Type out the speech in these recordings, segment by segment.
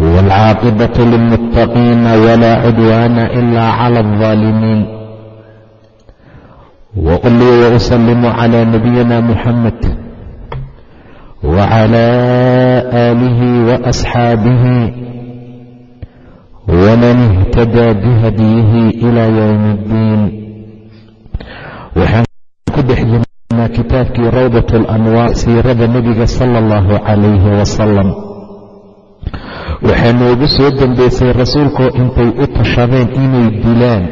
والعاقبة للمتقين ولا عدوان إلا على الظالمين وأصلي وأسلم على نبينا محمد وعلى آله وأصحابه ومن اهتدى بهديه إلى يوم الدين waxaan ku dhex jirnaa kitaabkii rawdat alanwaar siirada nebiga sala allahu calayhi wasalam waxaa noogu soo dambaysay rasuulkoo intay u tashadeen inay dilaan.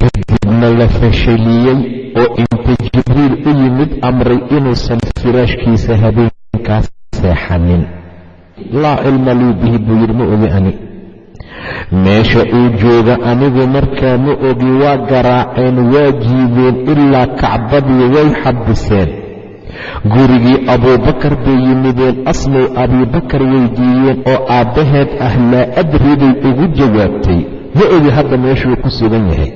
Kadibna la fashaliyey oo inta jibriil u yimid amray inuusan firaashkiisa habeenkaas seexanin. Laa cilma lii bihi buu yidhi ma ogi ani. Meesha uu jooga anigu markaa ma ogi waa garaaceen waa jiibeen ilaa kacbadii way xabiseen gurigii abuubakar bay yimideen asmay abiibakar weydiiyeen oo aabbaheed ah laa adri bay ugu jawaabtay. Ma ogi hadda meeshuu ku sugan yahay.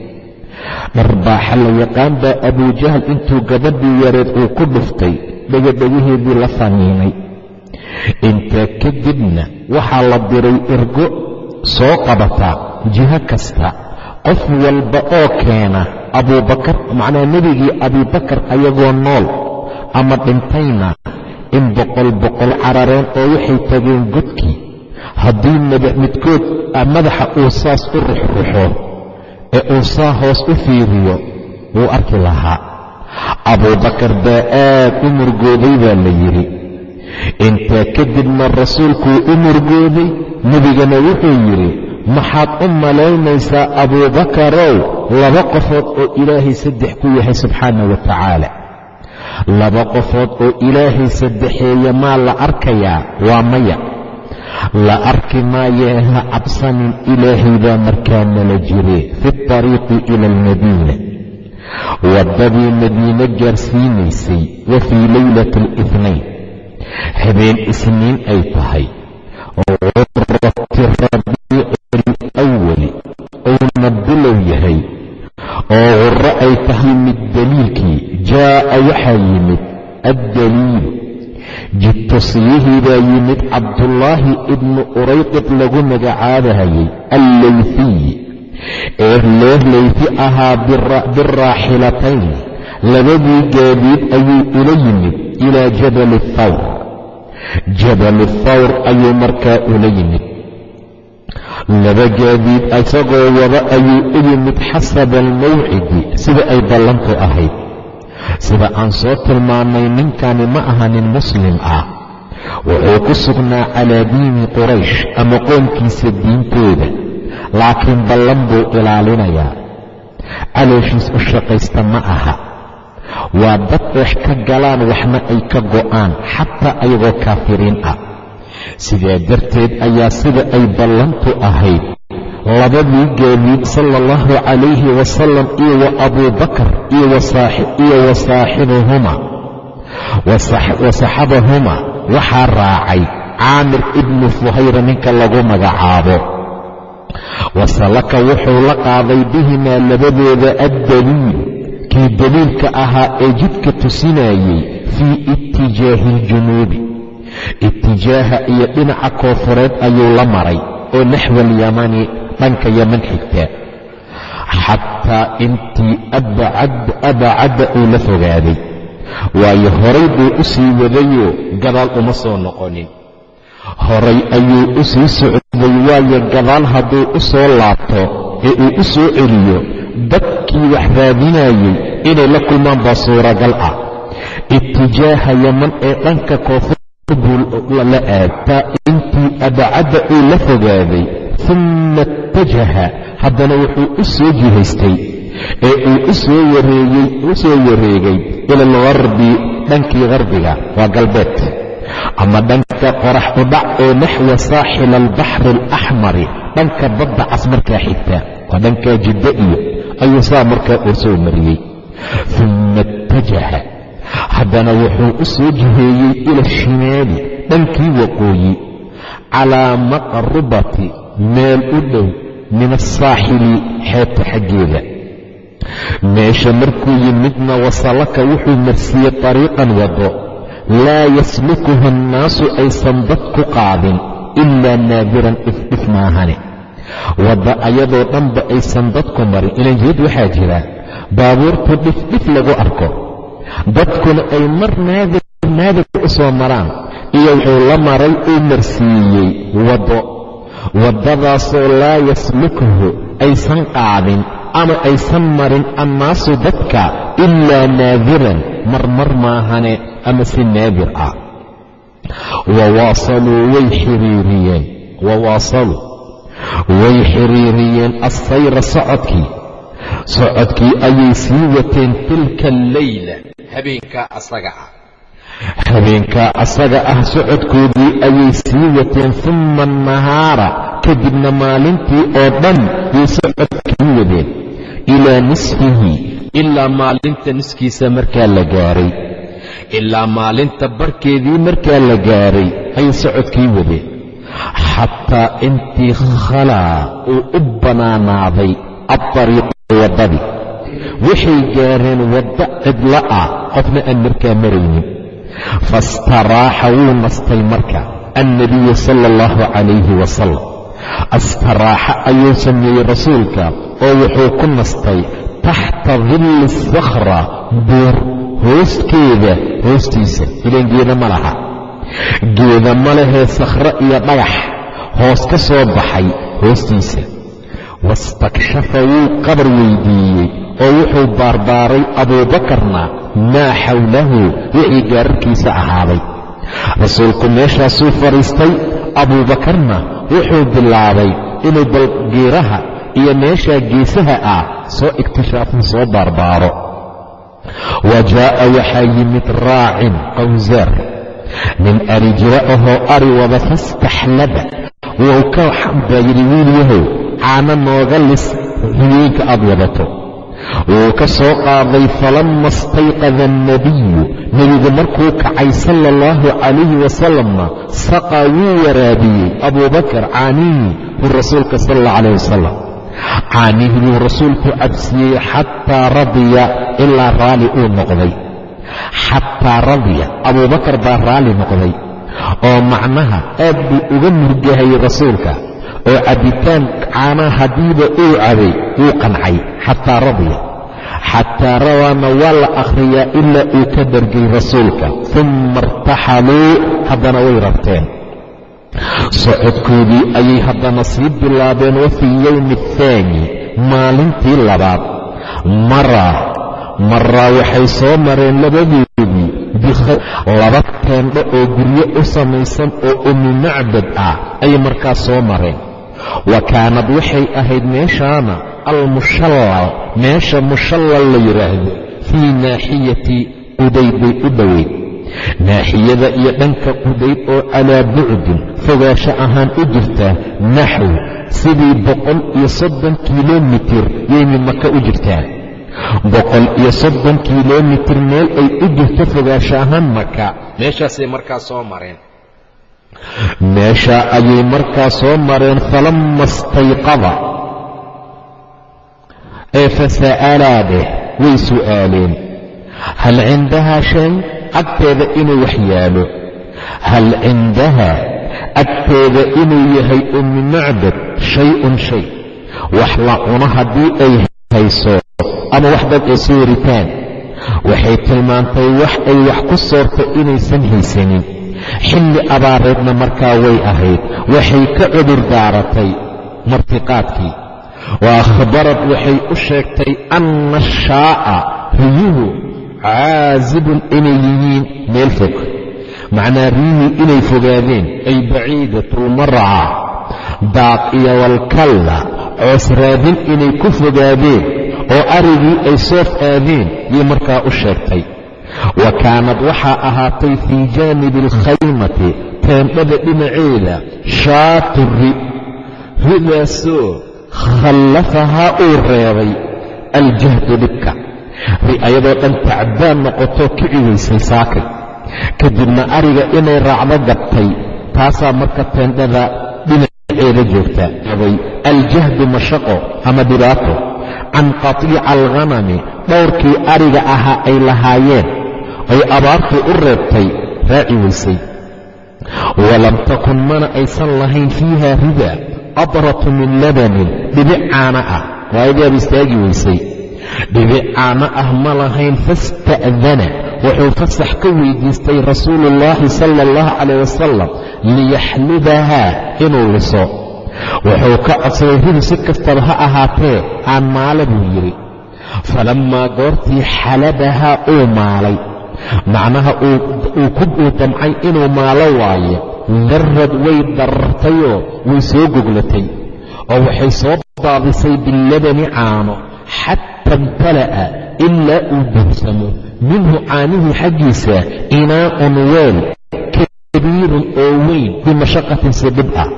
Dharbaaxa la yaqaan baa abuujahal intuu gabadhii yareed uu ku dhuftay dhegadhegaheedii la faniinay. Intaa kadibna waxaa la diray ergo soo qabataa jiho kasta qof walba oo keena abuubakar macnaa nebigii abiibakar ayagoo nool ama dhintayna in boqol boqol carareen oo waxay tageen godkii. Haddii midkood madaxa uu saas u ruxruxo ee uu saa hoos u fiiriyo wuu arki lahaa. Abuubakar baa aad u murgooday baa la yidhi. Intaa kadibna rasuulkuu u murgooday nebigana wuxuu yidhi maxaad u malaynaysaa abuubakarow laba qofood oo ilaahay saddex ku yahay subxaana wa tacaala laba qofood oo ilaahay saddexeeya maa la arkayaa waa maya. La arki maayee ha cabsanin ilaahay baa markaa nala jire fi tariiqi ila almadiina. Waddadii madiine gaarsiinaysay wa fii leylati habeen isniin ay tahay urati rabiici alawali uuna bilow yahay oo qurro ay tahay mid daliilkii jaa'a waxaa yimid addaliilu jidtusiyihii baa yimid cabdullaahi ibnu urayqid lagu magacaabahayay alleyfiyi ee loo leyfi ahaa biraaxilatayn labadii gaadiid ayuu ula yimid ilaa jabali thawr jabalu thawr ayuu markaa ula yimid laba gaadiid isagoo wada ayuu u yimid xasaba almawcidi sida ay ballantu ahayd sida aan soo tilmaannay ninkani ma aha nin muslim ah. Wuxuu ku sugnaa calaa diini quraysh ama qoomkiisa diintooda laakiin ballan buu ilaalinayaa. Calooshiis u shaqaysta ma aha. Waa dad eex ka galaan waxna ay ka go'aan xataa ayagoo kaafiriin ah. Sidaa darteed ayaa sida ay ballantu ahayd labadii gaadiid sala allahu calayhi wasalam iyo wa abuubakar iyo wa saaxibuhuma wa waxaa raacay caamir ibnu fuhayra ninka lagu magacaabo. Wasalaka wuxuu la qaaday bihimaa labadooda addaliil kii daliilka ahaa ee jidka tusinayey fii itijaahi aljunuubi. Itijaaha iyo dhinaca koofureed ayuu la maray oo naxwa alyamani dhanka yaman xigta. Xataa intii abacadda uu la fogaaday. Waayo horay buu u sii wadayoo gadaal uma soo noqonin. Horay ayuu u sii socday waayo gadaal hadduu u soo laabto ee uu u soo celiyo dadkii wax raadinayey inay la kulmaan baa suuragal ah. Itijaaha yaman ee dhanka koonfur buu la aadtaa intii abacadda uu la fogaaday uma ittajaha. Haddana wuxuu u soo jihaystay ee uu u soo wareegay ila algarbi dhankii garbiga waa galbeed. Ama dhanka qorax udhac ee naxwa saaxil albaxri alaxmari dhanka badda cas markaa xigta waa dhankaa jiddo iyo ayuu saa markaa uu soo mariyey. Uma ittajaha haddana wuxuu u soo jiheeyey ila shimaali dhankii waqooyi calaa maqrubati meel u dhow min asaaxili xeebta xaggeeda. Meesha markuu yimidna wasalaka wuxuu marsiiyey طariiqan wado laa yaslukuhu annaasu aysan dad ku qaadin ilaa naadiran dhifdhif maahane wadda ayadoo dhanba aysan dadku marin. Ilan jihad waxaa jira baabuurtu dhifdhif lagu arko dadkuna ay mar naadir naadir u soo maraan. Iyo wuxuu la maray uu marsiiyey waddo waddadaasoo laa yaslukuhu aysan qaadin ama aysan marin annaasu dadka ilaa naadiran marmar maahane ama si naadir ah. Wawaasaluu way xiriiriyeen. Wawaasaluu way xiriiriyeen assayra socodkii socodkii ayay sii wateen tilka alleyla habeenkaa asaga ah. Habeenkaa asaga ah socodkoodii ayay sii wateen uma annahaara kadibna maalintii oo dhan yay socodkii wadeen. Ilaa nisfihi ilaa maalinta niskiisa markaa la gaaray. Ilaa maalinta barkeedii markaa la gaaray ayay socodkii wadeen. Xataa intii khalaa uu u bannaanaaday adariiqu waddadii waxay gaareen waddo cidlo ah qofna aan markaa maraynin. Faistaraaxa wuu nastay marka annabiyu sala allahu calayhi wasalam astaraaxa ayuu sameeyey rasuulka oo wuxuu ku nastay taxta dilli sakhra buur hooskeeda hoostiisa. Ilaan geeda ma laha. Geeda ma lehee sakhro iyo dhagax. Hoos ka soo baxay hoostiisa wastakshafa wuu qabar weydiiyey oo wuxuu baarbaaray abuubakarna maa xawlahu wixii gaararkiisa ahaaday rasuulku meeshaasuu fadhiistay abuubakarna wuxuu bilaabay inuu balgeeraha iyo meeshaa geesaha ah soo iktishaafin soo baarbaaro wa jaa'a waxaa yimid raacin qawsaar nin ari jira ahoo ari wada fastaxlaba wuu ka baa yidhi wiil yahow caano nooga lis riyooyinka aad wadato. Wuu ka soo qaaday falamma istayqada annabiyu nebigu markuu kacay sala allahu calayhi wasalamna saqaa wuu waraabiyey. Abuubakar caanihii buu rasuulka sala allah calayh wasalam caanihii buu rasuulku cabsiiyey xataa radiya ilaa raalli uu noqday. Xataa radiya abuubakar baa raalli noqday. Oo macnaha aad buu uga murgahayay rasuulka oo cabbitaan caanaha haddiiba uu cabay wuu qancay xataa radiya. Xataa rawaana waa la akhriyaa ilaa uu ka dargay rasuulka. Uma irtaxaluu haddana way rabteen. Socodkoodii ayay haddana sii bilaabeen wa fii yowmi athaani maalintii labaad. Maraa maraa waxay soo mareen labadoodii laba teendho oo guryo u samaysan oo umi macbad ah ayay markaas soo mareen wa kaanad waxay ahayd meeshaana almushallal meesha mushallal la yidhaahdo fii naaxiyati qudayd bay u dhoweyd. Naaxiyada iyo dhanka qudayd oo calaa bucdin fogaasho ahaan u jirta naxw sidii boqol iyo soddon kilomitir yaymi maka u jirtaa boqol iyo soddon kilomitir meel ay u jirto fogaasho ahaan maka meeshaasay markaa soo mareen meeshaa ayay markaa soo mareen falamma istayqada ee fasa'alaa dheh way su'aaleen. Hal cindahaa shay agteeda inuu wax yaalo? Hal cindaha agteeda inuu yahay ummi macbad shay-un shay? Wax la cuno haddii ay hayso ama wax dad ay soo ritaan? Waxay tilmaantay wax ay wax ku soorto inaysan haysanin xilli abaareedna markaa way ahayd waxay ka cudur daaratay martiqaadkii. Wa akhbarad waxay u sheegtay anna ashaa'a riyuhu caasibun inay yihiin meel fog. Macnaa riyuhu inay fogaadeen ay baciidatulmarca daaq iyo walkalla coos raadin inay ku fogaadeen oo arigii ay soof aadeen yay markaa u sheegtay wa kaanad waxaa ahaatay fii jaanibi alkhaymati teendhada dhinaceeda shaatu ri ridaasoo khallafahaa uu reebay aljahdu dhibka ri ayadoo dhan tacbaan noqotoo kici weysay saakay kadibna ariga inay raacdo gabtay taasaa marka teendhada dhinaceeda joogta aljahdu mashaqo ama dhibaato can qatiica alghanami dhowrkii ariga ahaa ay lahaayeen ay abaartu u reebtay raaci weysay. Walam takun mana aysan lahayn fiiha rida adratu min labanin dhibic caana ah. Waayadaab istaagi weysay. Dhibic caano ah ma lahayn fasta'dana wuxuu fasax ka weydiistay rasuulu ullaahi sala allahu calayh wasalam liyaxlibahaa inuu liso. Wuxuu ka codsaday ridu si kastaba ha ahaatee aan maala buu yidhi. Falammaa goortii xalabahaa uu maalay macnaha uu damcay inuu maalo waayo darrad way darartayoo way soo goglatay oo waxay soo daadisay bilabani caano xata imtala'a ilaa uu buursamo minhu caanihii xaggiisa inaa'un weel kabiirun oo weyn bimashaqatin si dhib ah.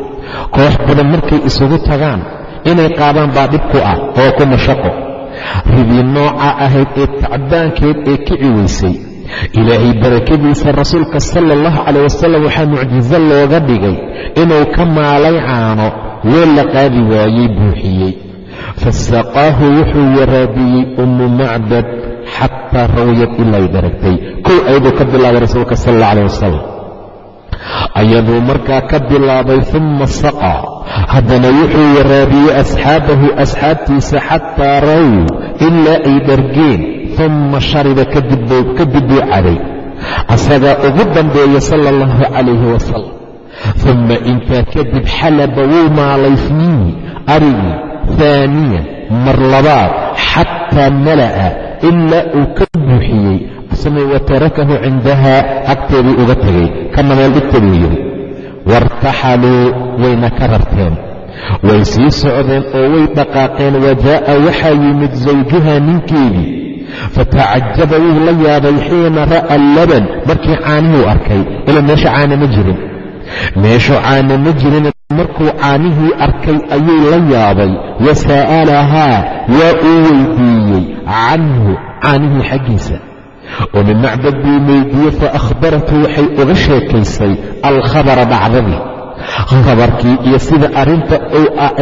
Koox badan markay isugu tagaan inay qaadaan baa dhib ku ah oo ku mashaqo. Ridii nooca ahayd ee tacbaankeed ee kici weysay ilaahay barakadiisa rasuulka sala allahu calayh wasalam waxaa mucjiso looga dhigay inuu ka maalay caano weel la qaadi waayey buuxiyey. Fasaqaahu wuxuu waraabiyey ummu macbad xataa rawiyad ilay daragtay kow ayaduu ka bilaabay rasuulka sala allah calayh wasalam ayaduu markaa ka bilaabay uma saqaa haddana wuxuu waraabiyey asxaabahu asxaabtiisa xataa raw ilaa ay dhargeen uma shariba kadib buu caday. Asagaa ugu dambeeya sala allahu calayhi wasalam uma intaa kadib xalaba wuu maalay fiihi arigii haaniyan mar labaad xataa mala'a ilaa uu ka buuxiyey. Asna wa tarakahu cindahaa agteedii uga tegay kana meel dhigta buu yidhi. Waartaxaluu wayna ka rarteen. Way sii socdeen oo way dhaqaaqeen. Wajaa'a waxaa yimid zawjuha ninkeedii fatacajaba wuu la yaabay xiina ra'a allaban markii caanihuu arkay ila meesha caana ma jirin meeshu caana ma jirin markuu caanihii arkay ayuu la yaabay wa sa'alahaa waa uu weydiiyey canhu caanihii xaggiisa oo min macbad buu weydiiyey fa akhbaratu waxay uga sheekaysay alkhabara dhacdadii khabarkii iyo sida arrinta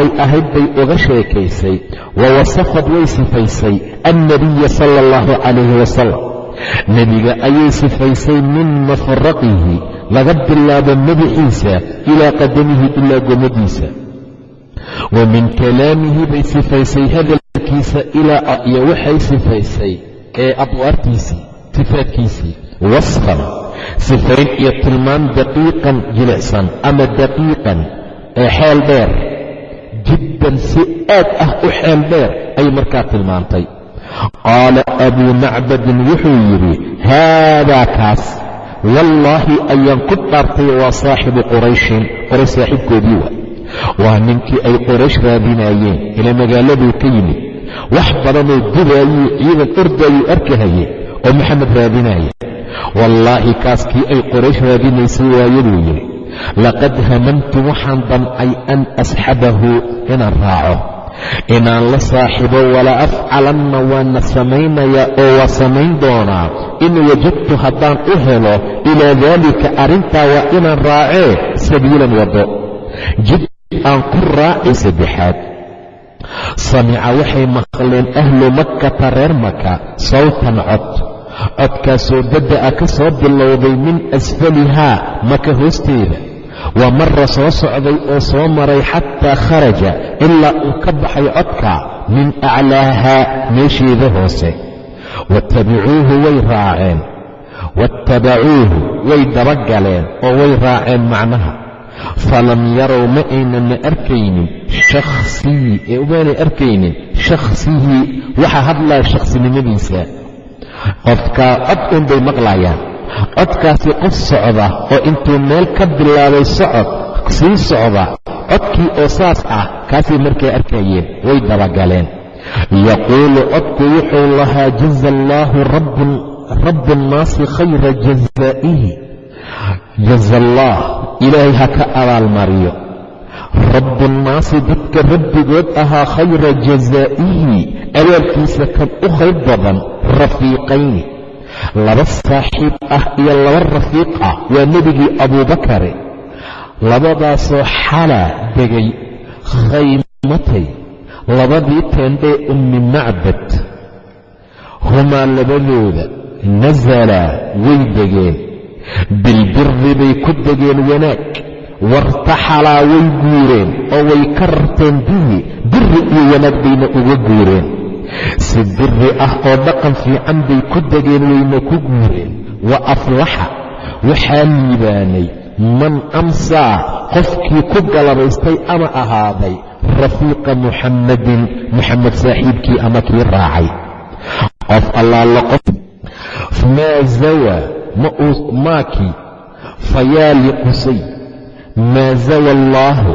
ay ahayd bay uga sheekaysay wa wasafad way sifaysay annabiya sala allahu calayhi wasalam nebiga ayay sifaysay min mafraqihi laga bilaabo madaxiisa ilaa qadamihi ilaa gomadiisa. Wa min kalaamihi bay sifaysay hadalkiisa ilaa iyo waxay sifaysay ee adwaartiisii sifaadkiisii wasfan sifayn iyo tilmaan daqiiqan jilicsan ama daqiiqan ee xeel dheer jiddan si aad ah u xeel dheer ayay markaa tilmaantay. Qaala abuu macbadin wuxuu yidhi haadaa kaas wallaahi ayaan ku dhaartay waa saaxibu qurayshin. Qoraysh saaxiibkoodii wa waa ninkii ay qoraysh raadinaayeen ila magaaladuu ka yimid. Wax badanoo dubaayuu ciidan ordaayuu arkahaye oo maxamed raadinaya. Wallaahi kaas kii ay qoraysh raadinaysay waayaduu yidhi laqad hamamtu waxaan damcay an asxabahu inaan raaco inaan la saaxibo wala afcalanna waana samaynayaa oo waa samayn doonaa in wajadtu haddaan u helo ilaa daalika arrintaa waa inaan raacee sabiilan waddo. Jid aan ku raacay saddexaad. Samica waxay maqleen ahlu makkata reer maka sawtan cod codkaasoo dadda'a ka soo bilowday min asfalihaa maka hoosteeda. Waa marra soo socday oo soo maray xataa kharaja ilaa uu ka baxay codka min aclaahaa meesheeda hoose. Waatabicuuhu way raaceen. Waatabacuuhu way dabagaleen oo way raaceen macnaha. Falam yarow ma aynana arkaynin shakhsii maanay arkaynin shakhsihii waxa hadlaya shakhsinimadiisa qofkaa cod un bay maqlayaan. Codkaasi qof socda oo intuu meel ka bilaabay socod sii socda codkii oo saas ah kaasay markay arkayeen way dabagaleen. Yaquulu codku wuxuu lahaa jaza allaahu rabu nnaasi khayra jazaa'ihi. Jaza allah ilaahay ha ka abaalmariyo. Rabu nnaasi dadka rabbigood ahaa khayra jazaa'ihi abaalkiisa kan u khayr badan rafiiqayni. Laba saaxiib ah iyo laba rafiiq ah waa nebigii abuubakare labadaasoo xalaa degay khaymatay. Labadii teendhee ummi macbad. Humaa labadooda nasalaa way degeen. Bilbiri bay ku degeen wanaag. Wartaxalaa way guureen oo way ka rarteen bihi biri iyo wanaag bayna uga guureen si biri ah oo dhaqan fiican bay ku degeen wayna ku guureen wa aflaxa waxaa liibaanay man amsaa qofkii ku galabaystay ama ahaaday rafiiqa muxammadin muxamed saaxiibkii ama kii raacay. Qof allaala qof maa zawa maakii fayaali qusay maa zawa allaahu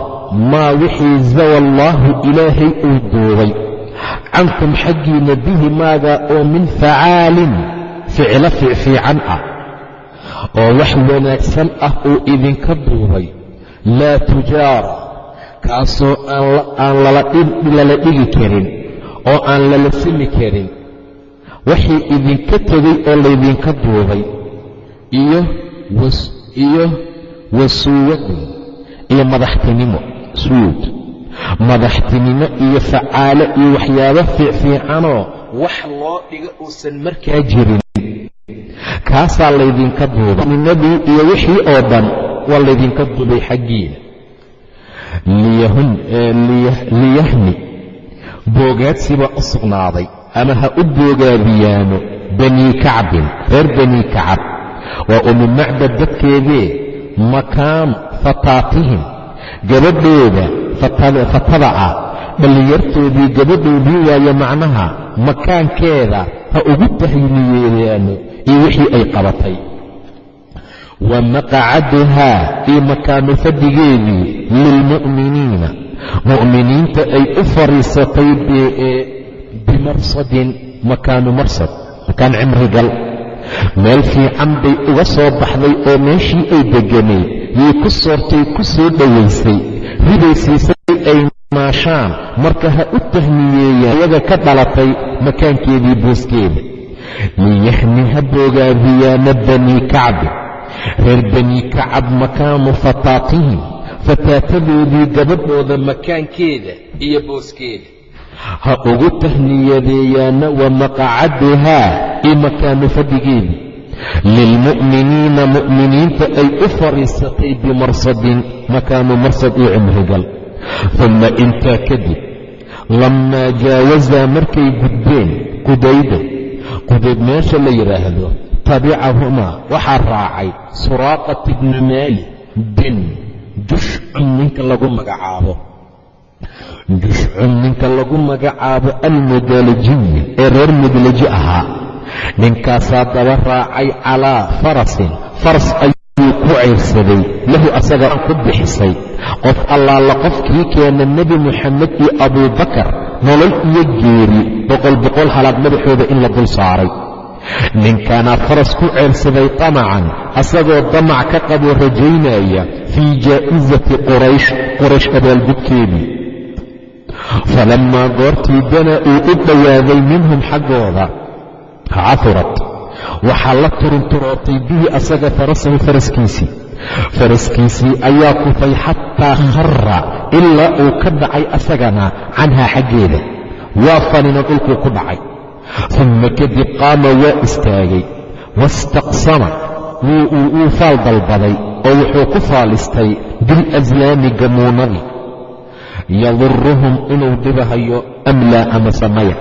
maa wixii zawa allaahu ilaahay uu duubay cankum xaggiina bihi maaga oo min facaalin ficlo fiicfiican ah oo wax wanaagsan ah uu idinka duubay laa tujaara kaasoo aan lala dhigi karin oo aan lala simi karin. Waxii idinka tegay oo laydinka duubay iyo wasuuwadun iyo madaxtinimo suud madaxtinimo iyo facaalo iyo waxyaabo fiicfiicanoo wax loo dhigo uusan markaa jirin. Kaasaa laydinka duubay. Nimadii iyo wixii oo dhan waa laydinka duubay xaggiina. Liyahni boogaadsiba u sugnaaday ama ha u boogaadiyaano banii kacbin reer banii kacab. Waa umi macbad dadkeedee makaanu fataatihim gabadhooda fatada ah. Dhallinyartoodii gabadhoodii waayo macnaha makaankeeda ha ugu tahliyeeyaano iyo wixii ay qabatay. Wa maqacaduhaa iyo makaanu fadhigeedii lilmu'miniina. Mu'miniinta ay u fadhiisatay bimarsadin makaanu marsad makaan cimrigal. Meel fiican bay uga soo baxday oo meeshii ay degganayd yay ku soortay ku soo dhowaysay riday siisay ay maashaan marka ha u tahniyeeyaan iyaga ka dhalatay makaankeedii booskeeda. Liyahni ha boogaadiyaana banii kacbi reer banii kacab makaanu fataatihim fataatadoodii gabadhooda makaankeeda iyo booskeeda. Ha ugu tahniyadeeyaana wa maqacaduhaa iyo makaanu fadhigeedii lilmu'miniina mu'miniinta ay u fadhiisatay bimarsadin makaanu marsad iyo cimrigal uma intaa kadib lammaa jaawasaa markay gudbeen qudayda qudayd meesha la yidhaahdo tabicahumaa waxaa raacay suraaqat ibnu maali bin jushcun ninka lagu magacaabo. Jushcun ninka lagu magacaabo almudalajiyi ee reer mudlaji ahaa. Ninkaasaa daba raacay calaa farasin faras ayuu ku cayrsaday lahu asaga ku bixisay qof allaala qofkii keena nebi moxamed iyo abuubakar nolol iyo geeri boqol boqol halaad madaxooda in la dul saaray. Ninkaanaa faras ku ceyrsaday tamacan asagoo damac ka qaboo rajaynaya fii jaa'isati quraysh quraysh abaalgudkeedii falammaa goortii dana uu u dhowaaday minhum xaggooda cafurat waxaa la turunturootay bihi asaga farasahu faraskiisii faraskiisii ayaa kufay xataa khara ilaa uu ka dhacay asagana canhaa xaggeeda. Waa fanina dhulkuu ku dhacay. Uma kadib qaama waa istaagay. Wastaqsama wuu faal dalbaday oo wuxuu ku faalistay bilaslaami gamuunadii yaduruhum inuu dhibahayo am laa ama samaya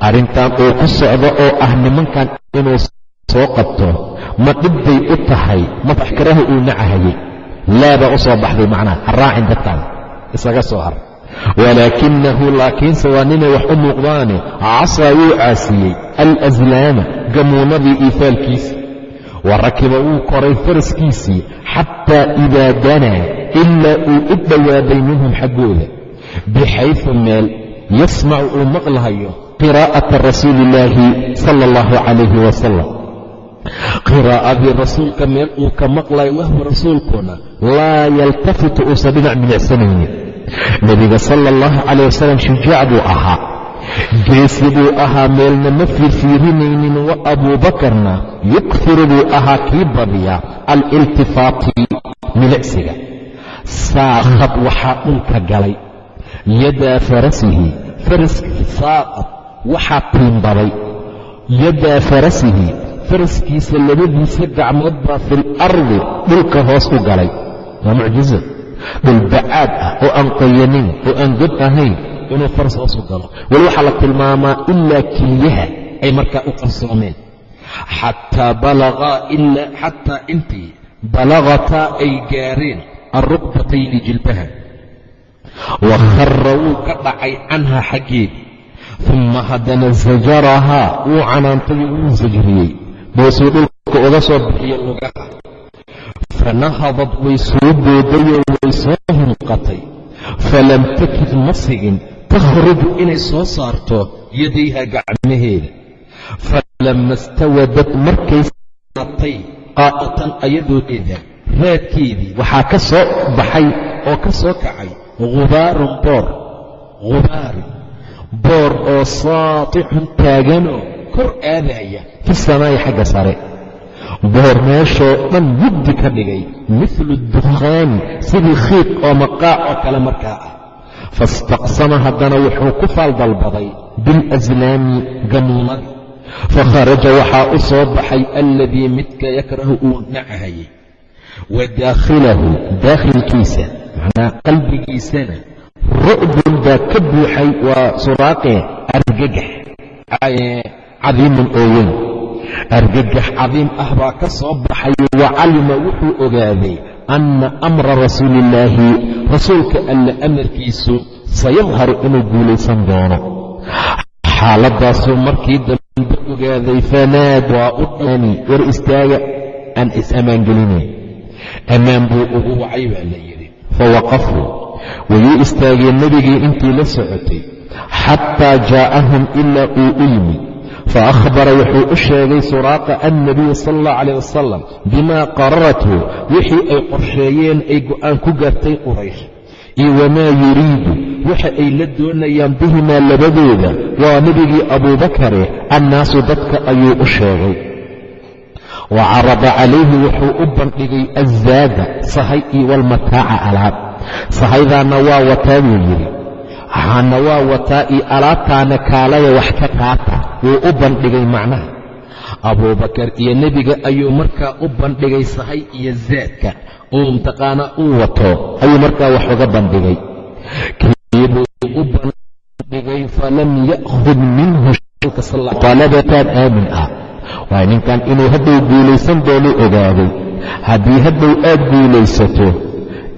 arrintan uu ku socdo oo ah nimankan inuu soo qabto ma dhib bay u tahay ma faxkaraha uu nacahayay laabaa u soo baxday macnaha ha raacin dadkan isaga soo har. Walaakinahu laakiinse waa ninay wax u muuqdaane casaa wuu caasiyey alaslaama gamuunadii iifaalkiisa wa rakiba wuu koray faraskiisii xataa idaa danaa ilaa uu u dhowaaday minhum xaggooda. Bixaysu meel yasmacu uu maqlahayo qiraa'ata rasuuli illaahi sala allahu calayhi wasalam qiraa'adii rasuulka meel uu ka maqlayo wahwa rasuulkuna laa yaltafitu uusan dhinac milicsanaynin nebiga sala allahu calayh wasalam shujaac buu ahaa. Geesi buu ahaa meelna ma fiirfiirinaynin wa abuubakarna yukhiru buu ahaa kii badiya aliltifaati milicsiga. Saaqad waxaa dhulka galay. Yadaa farasihi saaqad waxaa tiimbaday yadaa farasihi faraskiisa labadiisa gacmood baa fil ardi dhulka hoos u galay. Waa mucjizo dhul bacaad ah oo aan qoyanin oo aan god ahayn inuu faras hoos u galo. Weli waxaa la tilmaamaa ilaa keliyaha ay markaa u qarsoomeen. Xataa xataa intii balagataa ay gaareen alrukbatayni jilbaha. Wa khara wuu ka dhacay canhaa xaggeedii uma haddana sajarahaa wuu canaantay wuu sajriyey boosuu dhulka uga soo bixiya lugaha. Fanahadad way soo boodayoo way soo hinqatay falam takid ma sigin takhruju inay soo saarto yadayha gacmaheeda falama stawadad markay saatay qaa'atan ayadoodeeda raadkeedii waxaa ka soo baxay oo ka soo kacay gubaarun boor. Gubaarin boor oo saatixun taaganoo kor aadaya fi samaa'i xagga sare. Boor meeshoo dhan mugdi ka dhigay midlu dukhaani sidii khiiq oo maqaac oo kale markaa ah. Faistaqsama haddana wuxuu ku faaldalbaday bilaslaami gamuunadii fakharaja waxaa u soo baxay alladii midka yakrahu uu nacahayay wa daakhilahu daakhilkiisa macnaa qalbigiisana ru'bun baa ka buuxay waa suraaqee argagax cadiimun oo weyn. Argagax cadiim ah baa ka soo baxay wa calima wuxuu ogaaday anna amra rasuuliillaahi rasuulka alla amarkiisu sayadharu inuu guulaysan doono. Xaaladaasuu markii dambe ogaaday fanaad waa u dhani war istaaga aan is-ammaangelinayn ammaan buu ugu wacay baa la yidhi. Fawaqafuu wayuu istaageen nebigii intii la socotay xataa jaa'ahum ilaa uu u yimid faahbara wuxuu u sheegay suraaqa annabiy sala allah calayh wasalam bimaa qararatu wixii ay qorsheeyeen ay go'aan ku gaartay quraysh iyo wamaa yuriidu waxa ay la doonayaan bihimaa labadooda waa nebigii abuubakare annaasu dadka ayuu u sheegay wa carada calayhi wuxuu u bandhigay azaada sahay iyo walmataaca alaab sahaydaana waa wataa buu yidhi waxaana waa wataa iyo alaabtaana kaalaya wax ka qaata wuu u bandhigay macnaha. Abuubakar iyo nebiga ayuu markaa u bandhigay sahay iyo zaadka uu mtaqaanaa uu wato ayuu markaa wax uga bandhigay. Kiibuu u bandhigay falam ya'khud minhu talabataan aamin ah. Waay ninkan inuu haddow guulaysan doonu ogaaday haddii haddow aad guulaysato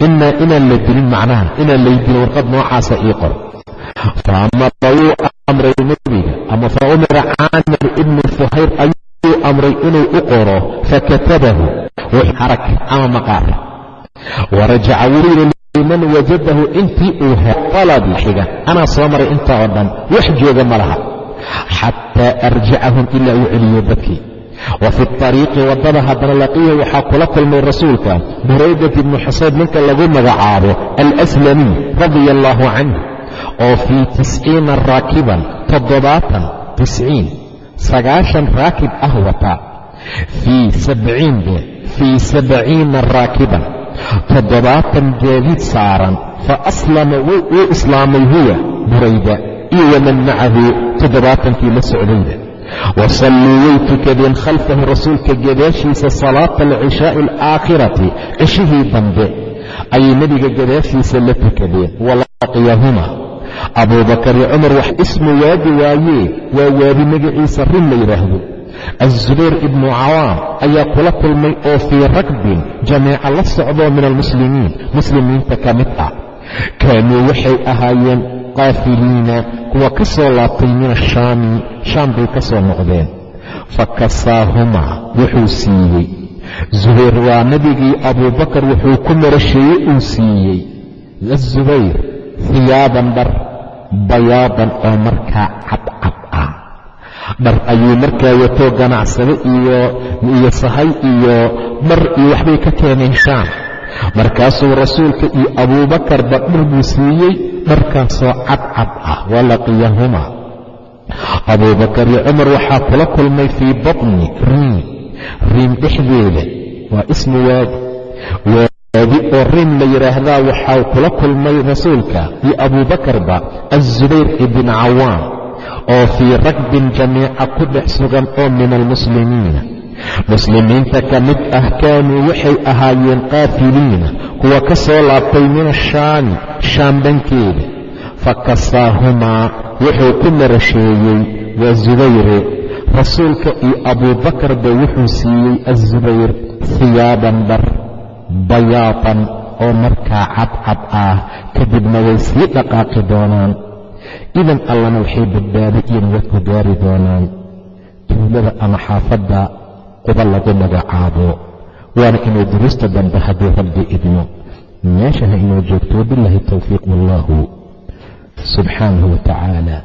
inaa inaan la dilin macnaha inaan laydilin warqad noocaasa ii qor amray nebiga ama fa umira caamir ibnu fuhayr ayuu amray inuu u qoro fakatabahu xarag ama maqaar. Warajaca yidhi liman wajadahu intii uu ha talabi xiga anaa soo maray intaa oo dhan wax jooga ma laha. Xataa arjacahum ilaa uu celiyo dadkii. Wa fi ariiqi waddada haddana laqiya waxaa kula kulmay rasuulka buraydat ibnu xusayd ninka lagu magacaabo alslamiy radia allaahu canh oo fii tisciina raakiban toddobaatan tisciin sagaashan raakib ah wata. Fii sabciin de fii sabciina raakiban toddobaatan gaadiid saaran fa aslama wuu islaamay huwa burayda iyo waman macahu toddobaatankii la socdayda wasalluu way tukadeen khalfahu rasuulka gadaashiisa salaata alcishaa'i alaakhirati cishihii dambe ayay nebiga gadaashiisa la tukadeen walaqiyahuma abuubakar iyo cumar wax ismu waadi waayee waa waadi magaciisa rin la yidhaahdo azubayr ibnu cawaam ayaa kula kulmay oo fii rakbin jameeca la socdoo min almuslimiin muslimiinta ka mid ah. Kaanuu waxay ahaayeen qaafiliina kuwa ka soo laabtay min ashaami shaam bay ka soo noqdeen. Fa kasaahumaa wuxuu siiyey. Zubayr waa nebigii abuubakar wuxuu ku marasheeyey uu siiyey. Azubayr hiyaaban dhar bayaadan oo markaa cadcad ah. Dhar ayuu markaa watoo ganacsade iyo sahay iyo dhar iyo waxbay ka keeneen shaam markaasuu rasuulka iyo abuubakarba dhar buu siiyey dharkaasoo cadcad ah walaqiyahuma abuubakar iyo cumar waxaa kula kulmay fii batni riim riim dhexdeeda waa ismu waadi oo riim la yidhaahdaa waxaa kula kulmay rasuulka iyo abuubakarba azubayr ibn cawaam oo fii rakbin jamiica ku dhex sugan oo min almuslimiina muslimiinta ka mid ah kaanuu waxay ahaayeen qaafiliina kuwa ka soo laabtay min ashaami shaam dhankeeda. Fakasaahumaa wuxuu ku marasheeyey waa zubayre rasuulka iyo abuubakarba wuxuu siiyey azubayr hiyaaban dhar bayaatan oo markaa cadcad ah kadibna way sii dhaqaaqi doonaan. Idan allana waxay badbaado iyo nabad ku gaari doonaan. Tuulada ama xaafadda quba lagu magacaabo waana inuu duruusta dambe haddii rabbi idmo meesha ha inoo joogto wabilaahi towfiiq wallahu subxaanahu wa tacaala